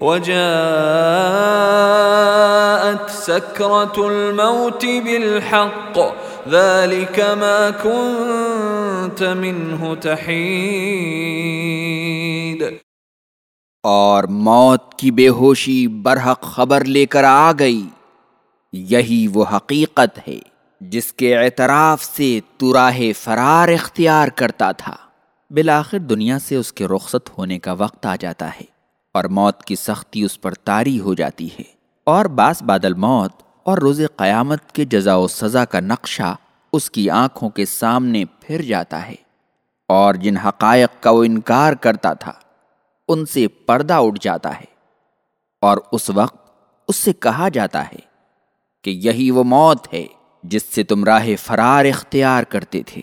وجاءت سكرة الموت بالحق. ذلك ما كنت منه تحيد. اور موت کی بے ہوشی برحق خبر لے کر آ گئی. یہی وہ حقیقت ہے جس کے اعتراف سے تو راہ فرار اختیار کرتا تھا. بالآخر دنیا سے اس کے رخصت ہونے کا وقت آ جاتا ہے. اور موت کی سختی اس پر تاری ہو جاتی ہے۔ اور باس بادل موت اور روز قیامت کے جزا و سزا کا نقشہ اس کی آنکھوں کے سامنے پھر جاتا ہے۔ اور جن حقائق کا وہ انکار کرتا تھا، ان سے پردہ اٹھ جاتا ہے۔ اور اس وقت اس سے کہا جاتا ہے کہ یہی وہ موت ہے جس سے تم راہ فرار اختیار کرتے تھے۔